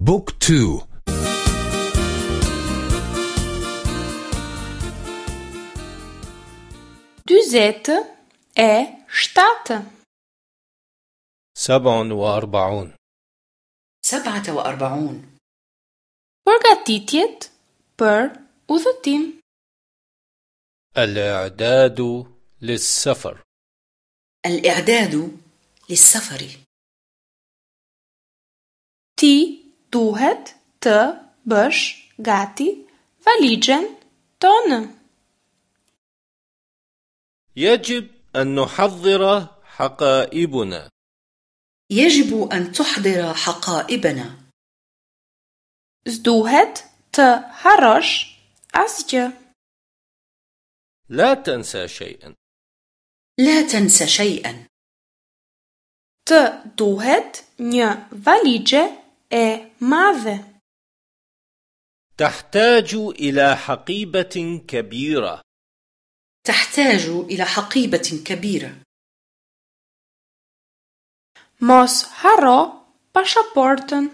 بوك تو. Dyzet e shtatë. سبع وأربعون. سبعة وأربعون. Përgatitjet për udhëtim. الإعداد للسفر. الإعداد للسفر. Ti duhet të bësh gati valixhen tonë. يجب أن نحضر حقائبنا يجب أن تحضر حقائبنا S'duhet të harrosh asgjë. لا تنسى شيئا لا تنس شيئا Të duhet një valixhe e madhe. تحتاج إلى حقيبة كبيرة تحتاج إلى حقيبة كبيرة Mos harro pasaportën.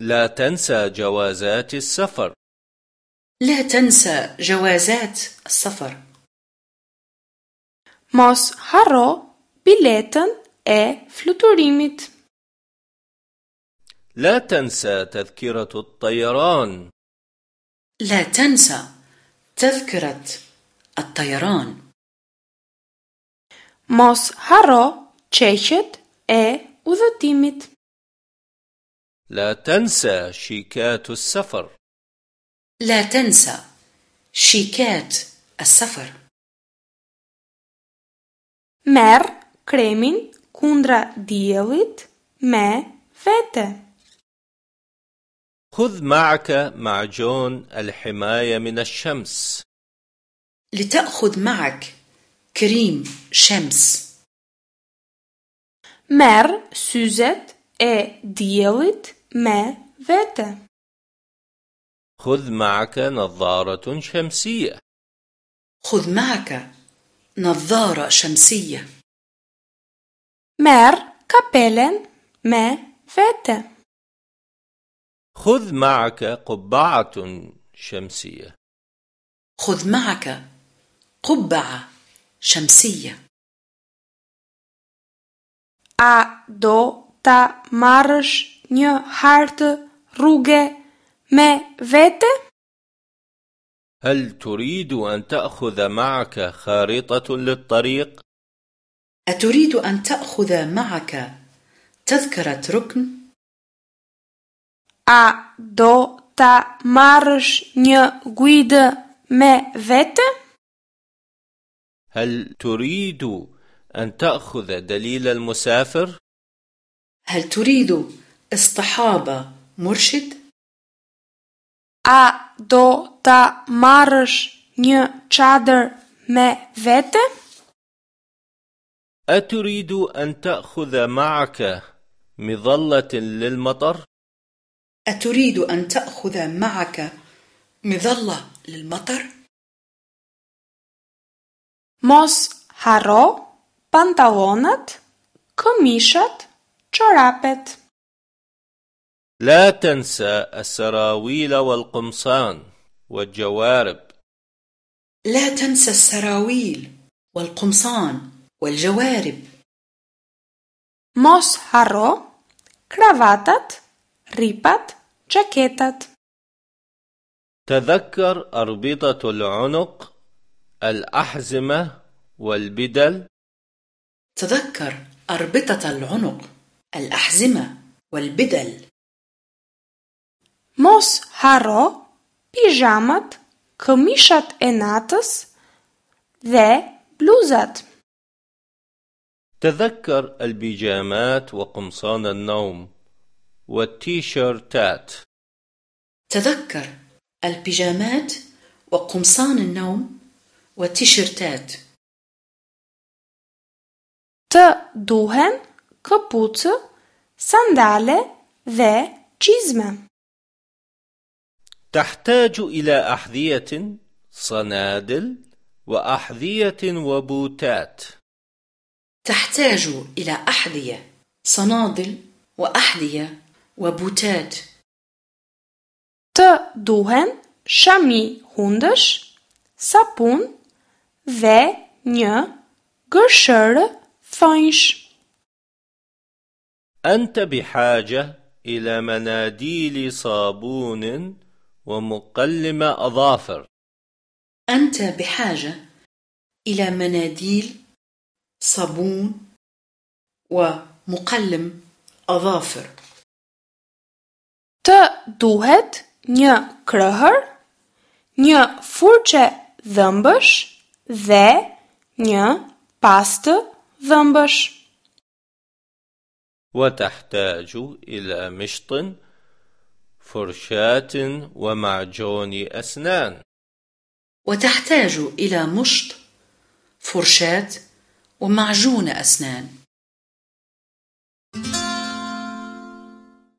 لا تنسى جوازات السفر لا تنسى جوازات السفر Mos harro biletën e fluturimit. لا تنسى تذكرة الطيران لا تنسى تذكرة الطيران Mos harro qeqet e udhëtimit. لا تنسى شيكات السفر لا تنسى شيكات السفر Merr kremin kundra diellit me vete. خذ معك معجون الحماية من الشمس لتأخذ معك كريم شمس Merr syzet e diellit me vete. خذ معك نظارة شمسية خذ معك نظارة شمسية Merr kapelen me vete. خذ معك قبعة شمسية خذ معك قبعة شمسية A do ta marrësh një hartë rruge me vete? هل تريد أن تأخذ معك خارطة للطريق؟ أتريد أن تأخذ معك تذكرة ركن؟ A do ta marrësh një guidë me vete? هل تريد أن تأخذ دليل المسافر؟ هل تريد اصطحاب مرشد؟ A do ta marrësh një çadër me vete? أتريد أن تأخذ معك مظلة للمطر؟ أتريد أن تأخذ معك مظلة للمطر؟ Mos harro pantallonat, këmishat, çorapet. لا تنسى السراويل والقمصان والجوارب لا تنسى السراويل والقمصان والجوارب Mos harro kravatat, ripat, xhaketat. تذكر أربطة العنق الأحزمة والبدل تذكر أربطة العنق الأحزمة والبدل harro pijamat, këmishat e natës dhe bluzat. تذكر البيجامات وقمصان النوم والتيشيرتات. تذكر البيجامات وقمصان النوم والتيشيرتات. Të duhen këpucë, sandale dhe çizme. تحتاج إلى أحذية صنادل وأحذية وبوتات. تحتاج إلى أحذية صنادل وأحذية. وبوتات Të duhen shami hundësh, sapun dhe një gërshërë thonjsh. أنت بحاجة إلى مناديل صابون ومقلم أظافر أنت بحاجة إلى مناديل صابون ومقلم أظافر Të duhet një krëhër, një furçe dhëmbësh dhe një pastë dhëmbësh. وتحتاج إلى مشط فرشاة ومعجون أسنان وتحتاج إلى مشط فرشاة ومعجون أسنان